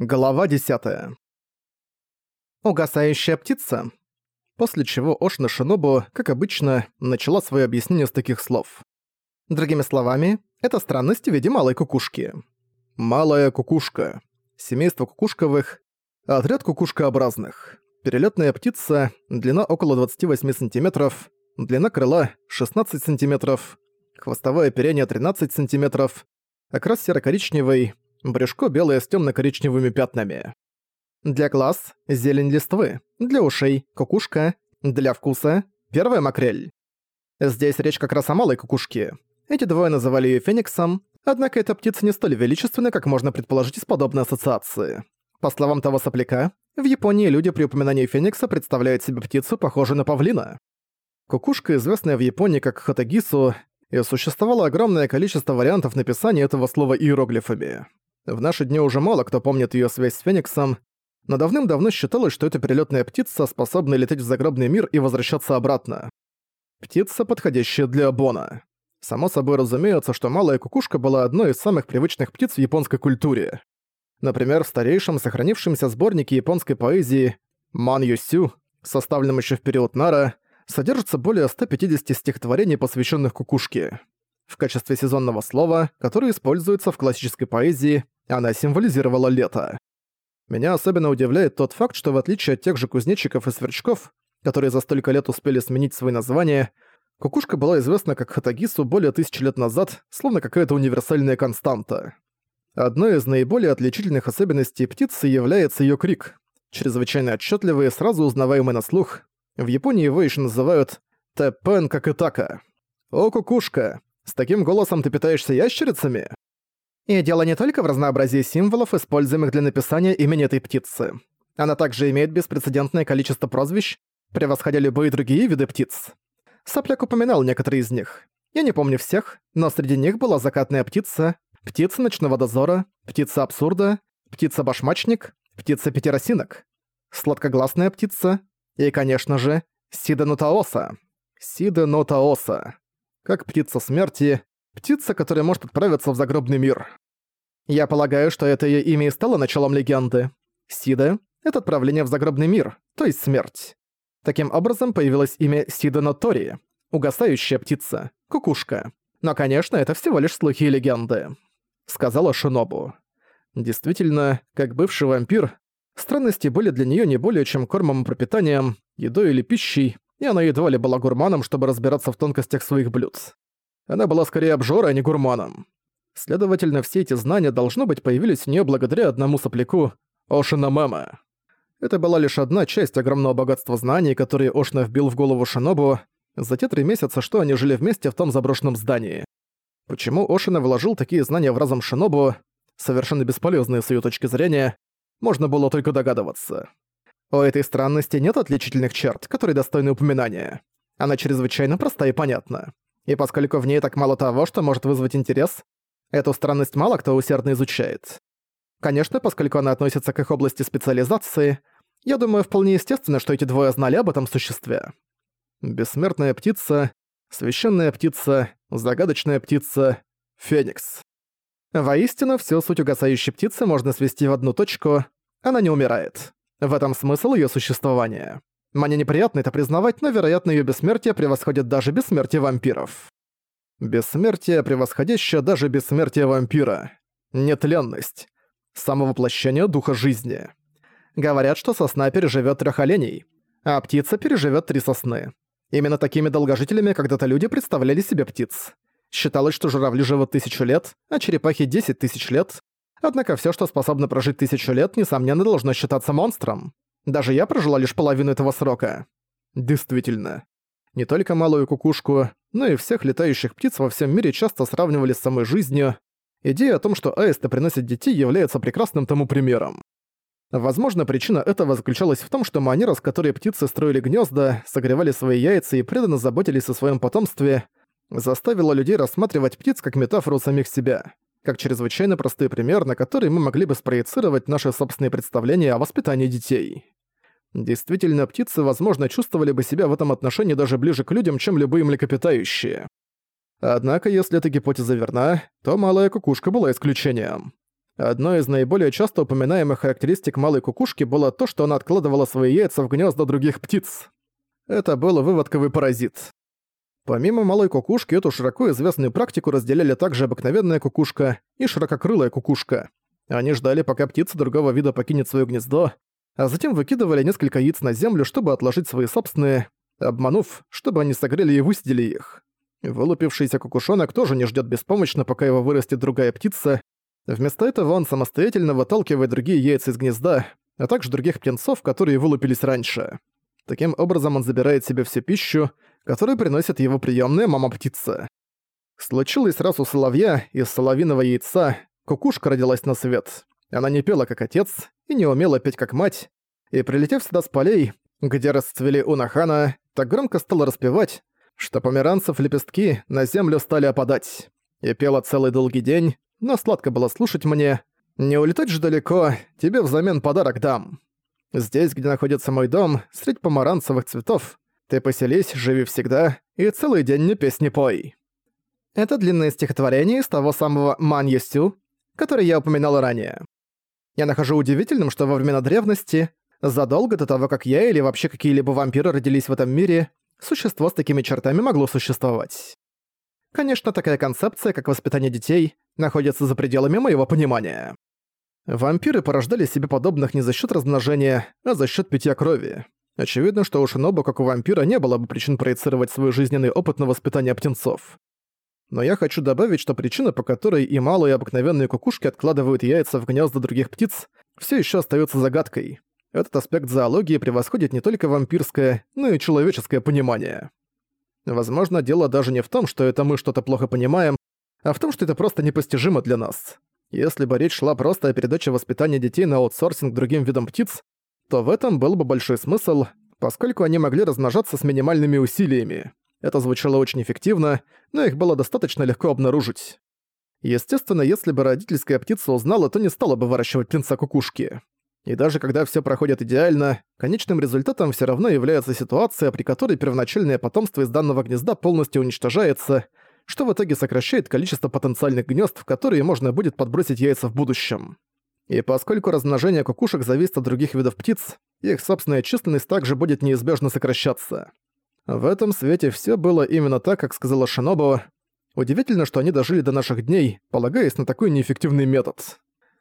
Глава 10. Угасающая птица. После чего Ошна Шинобу, как обычно, начала свое объяснение с таких слов. Другими словами, это странность в виде малой кукушки. Малая кукушка. Семейство кукушковых. Отряд кукушкообразных. Перелетная птица, длина около 28 см, длина крыла 16 см, хвостовое оперение 13 см, окрас серо-коричневый, брюшко белое с темно-коричневыми пятнами. Для глаз – зелень листвы, для ушей – кукушка, для вкуса – первая макрель. Здесь речь как раз о малой кукушке. Эти двое называли ее фениксом, однако эта птица не столь величественна, как можно предположить из подобной ассоциации. По словам того сопляка, в Японии люди при упоминании феникса представляют себе птицу, похожую на павлина. Кукушка, известная в Японии как хатагису, и существовало огромное количество вариантов написания этого слова иероглифами. В наши дни уже мало кто помнит ее связь с Фениксом, но давным-давно считалось, что это перелетная птица, способная лететь в загробный мир и возвращаться обратно. Птица, подходящая для Бона. Само собой разумеется, что малая кукушка была одной из самых привычных птиц в японской культуре. Например, в старейшем сохранившемся сборнике японской поэзии «Ман Юсю», составленном еще в период Нара, содержится более 150 стихотворений, посвященных кукушке. В качестве сезонного слова, которое используется в классической поэзии, она символизировала лето. Меня особенно удивляет тот факт, что в отличие от тех же кузнечиков и сверчков, которые за столько лет успели сменить свои названия, кукушка была известна как Хатагису более тысячи лет назад, словно какая-то универсальная константа. Одной из наиболее отличительных особенностей птицы является ее крик, чрезвычайно отчетливый, сразу узнаваемый на слух. В Японии его еще называют «тэпэн как итака». «О, кукушка! С таким голосом ты питаешься ящерицами?» И дело не только в разнообразии символов, используемых для написания имени этой птицы. Она также имеет беспрецедентное количество прозвищ, превосходя любые другие виды птиц. Сопляк упоминал некоторые из них. Я не помню всех, но среди них была закатная птица, птица ночного дозора, птица абсурда, птица-башмачник, птица-пятеросинок, сладкогласная птица и, конечно же, Сида Нотаоса. Сида Нотаоса. Как птица смерти, Птица, которая может отправиться в загробный мир. Я полагаю, что это её имя и стало началом легенды. Сида — это отправление в загробный мир, то есть смерть. Таким образом появилось имя Сида Нотори, угасающая птица, кукушка. Но, конечно, это всего лишь слухи и легенды. Сказала Шинобу. Действительно, как бывший вампир, странности были для неё не более чем кормом и пропитанием, едой или пищей, и она едва ли была гурманом, чтобы разбираться в тонкостях своих блюд. Она была скорее обжорой, а не гурманом. Следовательно, все эти знания, должно быть, появились у неё благодаря одному сопляку — Ошина Мэма. Это была лишь одна часть огромного богатства знаний, которые Ошна вбил в голову Шинобу за те три месяца, что они жили вместе в том заброшенном здании. Почему Ошина вложил такие знания в разум Шинобу, совершенно бесполезные с её точки зрения, можно было только догадываться. У этой странности нет отличительных черт, которые достойны упоминания. Она чрезвычайно проста и понятна. И поскольку в ней так мало того, что может вызвать интерес, эту странность мало кто усердно изучает. Конечно, поскольку она относится к их области специализации, я думаю, вполне естественно, что эти двое знали об этом существе. Бессмертная птица, священная птица, загадочная птица, феникс. Воистину, всю суть угасающей птицы можно свести в одну точку — она не умирает. В этом смысл ее существования. Мне неприятно это признавать, но, вероятно, ее бессмертие превосходит даже бессмертие вампиров. Бессмертие, превосходящее даже бессмертие вампира. Нетленность. Самовоплощение духа жизни. Говорят, что сосна переживет трех оленей, а птица переживет три сосны. Именно такими долгожителями когда-то люди представляли себе птиц. Считалось, что журавли живут тысячу лет, а черепахи — десять тысяч лет. Однако все, что способно прожить тысячу лет, несомненно, должно считаться монстром. Даже я прожила лишь половину этого срока. Действительно. Не только малую кукушку, но и всех летающих птиц во всем мире часто сравнивали с самой жизнью. Идея о том, что аисты приносят детей, является прекрасным тому примером. Возможно, причина этого заключалась в том, что манера, с которой птицы строили гнезда, согревали свои яйца и преданно заботились о своем потомстве, заставила людей рассматривать птиц как метафору самих себя как чрезвычайно простой пример, на который мы могли бы спроецировать наши собственные представления о воспитании детей. Действительно, птицы, возможно, чувствовали бы себя в этом отношении даже ближе к людям, чем любые млекопитающие. Однако, если эта гипотеза верна, то малая кукушка была исключением. Одной из наиболее часто упоминаемых характеристик малой кукушки было то, что она откладывала свои яйца в гнезда других птиц. Это был выводковый паразит. Помимо малой кукушки, эту широко известную практику разделяли также обыкновенная кукушка и ширококрылая кукушка. Они ждали, пока птица другого вида покинет свое гнездо, а затем выкидывали несколько яиц на землю, чтобы отложить свои собственные, обманув, чтобы они согрели и высидели их. Вылупившийся кукушонок тоже не ждет беспомощно, пока его вырастет другая птица, Вместо этого он самостоятельно выталкивает другие яйца из гнезда, а также других птенцов, которые вылупились раньше. Таким образом он забирает себе всю пищу, которую приносит его приемная мама-птица. Случилось раз у соловья из соловиного яйца, кукушка родилась на свет. Она не пела как отец и не умела петь как мать, и прилетев сюда с полей, где расцвели унахана, так громко стала распевать, что померанцев лепестки на землю стали опадать. И пела целый долгий день, но сладко было слушать мне. Не улетать же далеко, тебе взамен подарок дам. Здесь, где находится мой дом, средь помаранцевых цветов, ты поселись, живи всегда, и целый день не песни пой. Это длинное стихотворение из того самого «Мань Юсю», который я упоминал ранее. Я нахожу удивительным, что во времена древности, задолго до того, как я или вообще какие-либо вампиры родились в этом мире, существо с такими чертами могло существовать. Конечно, такая концепция, как воспитание детей, находится за пределами моего понимания. Вампиры порождали себе подобных не за счет размножения, а за счет питья крови. Очевидно, что у Шинобу, как у вампира, не было бы причин проецировать свой жизненный опыт на воспитание птенцов. Но я хочу добавить, что причина, по которой и малые обыкновенные кукушки откладывают яйца в гнезда других птиц, все еще остается загадкой. Этот аспект зоологии превосходит не только вампирское, но и человеческое понимание. Возможно, дело даже не в том, что это мы что-то плохо понимаем, а в том, что это просто непостижимо для нас. Если бы речь шла просто о передаче воспитания детей на аутсорсинг другим видам птиц, то в этом был бы большой смысл, поскольку они могли размножаться с минимальными усилиями. Это звучало очень эффективно, но их было достаточно легко обнаружить. Естественно, если бы родительская птица узнала, то не стала бы выращивать птенца кукушки. И даже когда все проходит идеально, конечным результатом все равно является ситуация, при которой первоначальное потомство из данного гнезда полностью уничтожается, что в итоге сокращает количество потенциальных гнезд, в которые можно будет подбросить яйца в будущем. И поскольку размножение кукушек зависит от других видов птиц, их собственная численность также будет неизбежно сокращаться. В этом свете все было именно так, как сказала Шинобу. Удивительно, что они дожили до наших дней, полагаясь на такой неэффективный метод.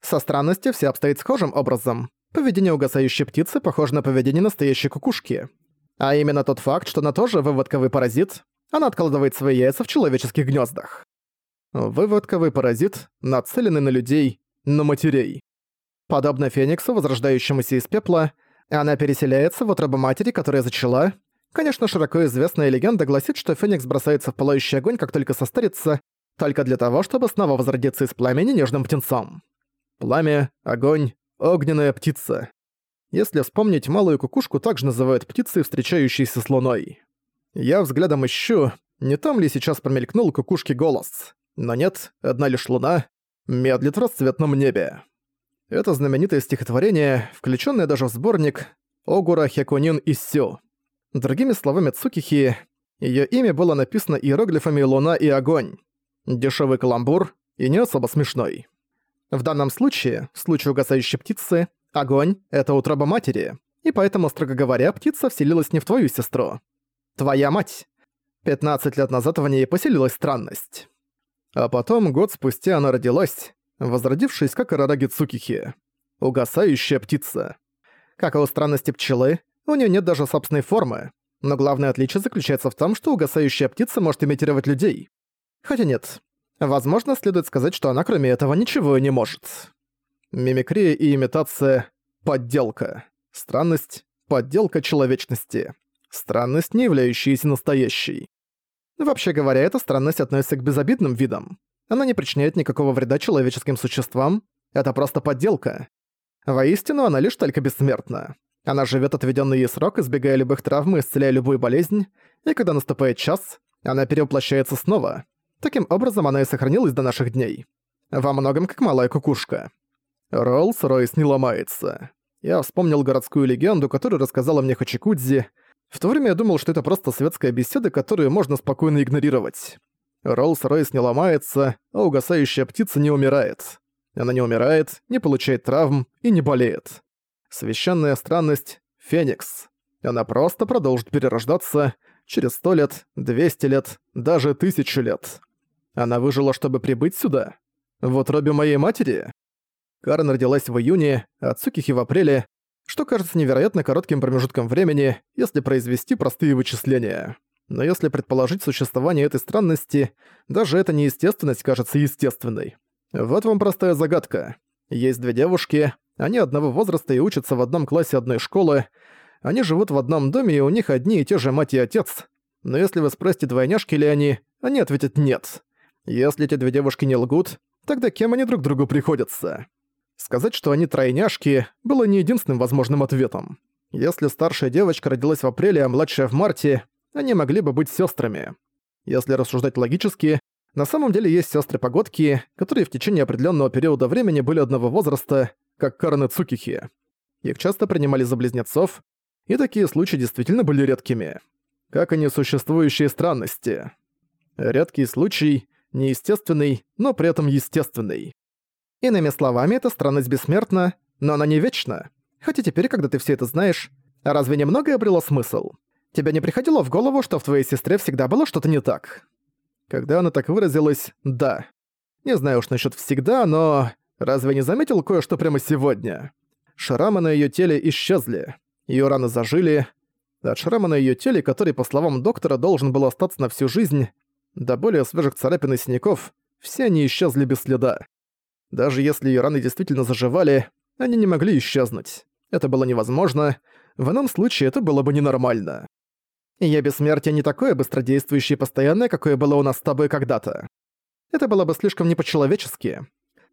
Со странностью все обстоит схожим образом. Поведение угасающей птицы похоже на поведение настоящей кукушки. А именно тот факт, что она тоже выводковый паразит, она откладывает свои яйца в человеческих гнездах. Выводковый паразит, нацеленный на людей, на матерей. Подобно Фениксу, возрождающемуся из пепла, она переселяется в утробу матери, которая зачала. Конечно, широко известная легенда гласит, что Феникс бросается в пылающий огонь, как только состарится, только для того, чтобы снова возродиться из пламени нежным птенцом. Пламя, огонь, огненная птица. Если вспомнить, малую кукушку также называют птицей, встречающейся с луной. Я взглядом ищу, не там ли сейчас промелькнул кукушки голос. Но нет, одна лишь луна медлит в расцветном небе. Это знаменитое стихотворение, включенное даже в сборник «Огура Хекунин Иссю». Другими словами Цукихи, ее имя было написано иероглифами «Луна» и «Огонь». Дешевый каламбур и не особо смешной. В данном случае, в случае угасающей птицы, огонь — это утроба матери, и поэтому, строго говоря, птица вселилась не в твою сестру, Твоя мать. 15 лет назад в ней поселилась странность. А потом, год спустя, она родилась, возродившись как Арараги Цукихи. Угасающая птица. Как и у странности пчелы, у нее нет даже собственной формы, но главное отличие заключается в том, что угасающая птица может имитировать людей. Хотя нет. Возможно, следует сказать, что она кроме этого ничего и не может. Мимикрия и имитация — подделка. Странность — подделка человечности. Странность, не являющаяся настоящей. Вообще говоря, эта странность относится к безобидным видам. Она не причиняет никакого вреда человеческим существам. Это просто подделка. Воистину, она лишь только бессмертна. Она живет отведенный ей срок, избегая любых травм и исцеляя любую болезнь, и когда наступает час, она перевоплощается снова. Таким образом, она и сохранилась до наших дней. Во многом как малая кукушка. Роллс-Ройс не ломается. Я вспомнил городскую легенду, которую рассказала мне Хачикудзи, в то время я думал, что это просто светская беседа, которую можно спокойно игнорировать. Роллс-Ройс не ломается, а угасающая птица не умирает. Она не умирает, не получает травм и не болеет. Священная странность — Феникс. Она просто продолжит перерождаться через сто лет, двести лет, даже тысячу лет. Она выжила, чтобы прибыть сюда. В утробе моей матери. Карен родилась в июне, а Цукихи в апреле, что кажется невероятно коротким промежутком времени, если произвести простые вычисления. Но если предположить существование этой странности, даже эта неестественность кажется естественной. Вот вам простая загадка. Есть две девушки, они одного возраста и учатся в одном классе одной школы, они живут в одном доме, и у них одни и те же мать и отец. Но если вы спросите, двойняшки ли они, они ответят «нет». Если эти две девушки не лгут, тогда кем они друг другу приходятся? Сказать, что они тройняшки, было не единственным возможным ответом. Если старшая девочка родилась в апреле, а младшая в марте, они могли бы быть сестрами. Если рассуждать логически, на самом деле есть сестры погодки которые в течение определенного периода времени были одного возраста, как Карен и Цукихи. Их часто принимали за близнецов, и такие случаи действительно были редкими. Как и несуществующие странности. Редкий случай, неестественный, но при этом естественный. Иными словами, эта странность бессмертна, но она не вечна. Хотя теперь, когда ты все это знаешь, разве немного обрело смысл? Тебе не приходило в голову, что в твоей сестре всегда было что-то не так? Когда она так выразилась, да. Не знаю уж насчет всегда, но... Разве не заметил кое-что прямо сегодня? Шрамы на ее теле исчезли. Ее раны зажили. От шрама на ее теле, который, по словам доктора, должен был остаться на всю жизнь, до более свежих царапин и синяков, все они исчезли без следа. Даже если ее раны действительно заживали, они не могли исчезнуть. Это было невозможно. В ином случае это было бы ненормально. Я бессмертие не такое быстродействующее и постоянное, какое было у нас с тобой когда-то. Это было бы слишком не по-человечески.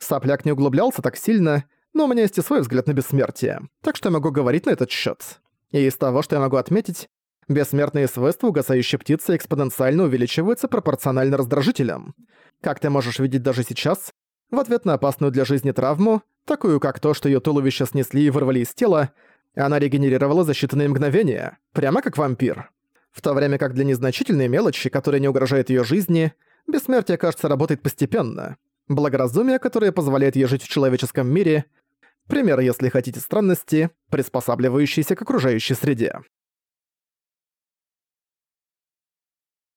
Сопляк не углублялся так сильно, но у меня есть и свой взгляд на бессмертие, так что я могу говорить на этот счет. И из того, что я могу отметить, бессмертные свойства угасающей птицы экспоненциально увеличиваются пропорционально раздражителям. Как ты можешь видеть даже сейчас, в ответ на опасную для жизни травму, такую как то, что ее туловище снесли и вырвали из тела, она регенерировала за считанные мгновения, прямо как вампир. В то время как для незначительной мелочи, которая не угрожает ее жизни, бессмертие, кажется, работает постепенно. Благоразумие, которое позволяет ей жить в человеческом мире, Пример, если хотите, странности, приспосабливающиеся к окружающей среде.